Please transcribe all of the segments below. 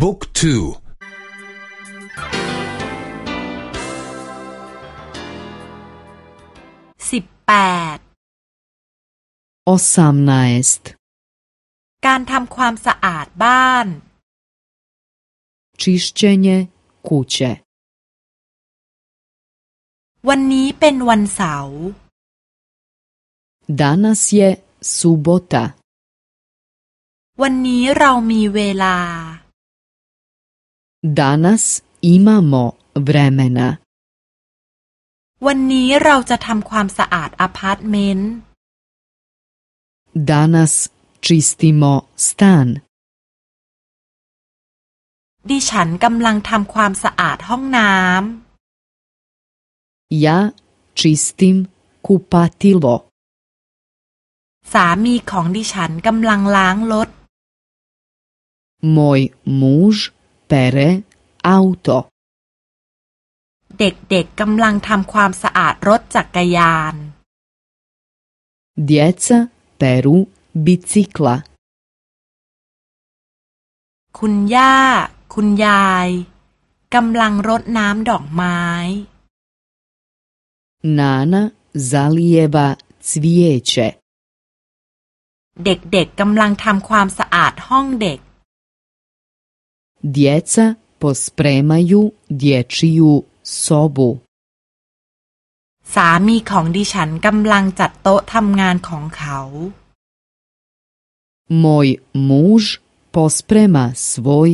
บุ๊กทูสิบแปดอสามนาเอสการทำความสะอาดบ้าน čišćenje kuće วันนี้เป็นวันเสาร์ danas je subota วันนี้เรามีเวลา danas imamo vremena วันนี้เราจะทำความสะอาดอพาร์ตเมนต์ danas čistimo stan ดิฉันกำลังทำความสะอาดห้องน้ำ ja čistim kupatilo สามีของดิฉันกำลังล้างรถ moj muž pere auto เด็กๆกำลังทำความสะอาดรถจักรยาน djeca peru bicikla คุณย่า คุณยายกำลังรดน้ำดอกไม้ Nana zalijeva cvijeće เด็กๆกำลังทำความสะอาดห้องเด็ก Djeca pospremaju dječiju sobu สามีของดิฉันกำลังจัดโต๊ะทำงานของเขา Moj muž posprema svoj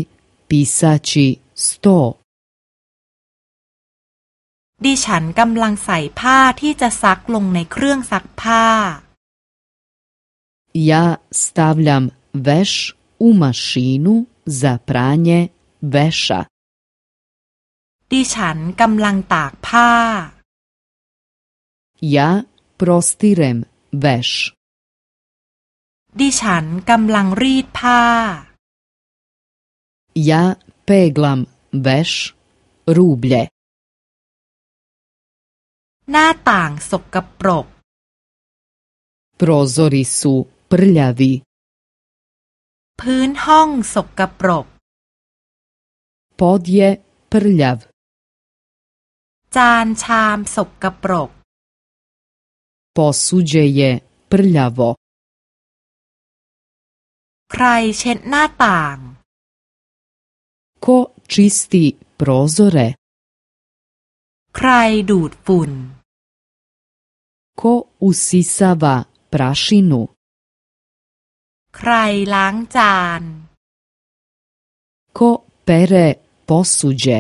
pisaći sto ดิฉันกำลังใส่ผ้าที่จะซักลงในเครื่องซักผ้า Ja stavljam veš u mašinu za pranje veša ดิฉันกำลังตากผ้า Ja prostirem veš ดิฉันกำลังรีดผ้า Ja peglam veš rublje หน้าต่างสกปรก Prozori su prljavi พื้นห้องสกปรก Pod je prljav จานชามสกปรก Posuđe je prljavo ใครเช็ดหน้าต่าง Ko čisti prozore ใครดูดฝุ่น Ko usisava prašinu ใครล้างจาน Ko pere posuđe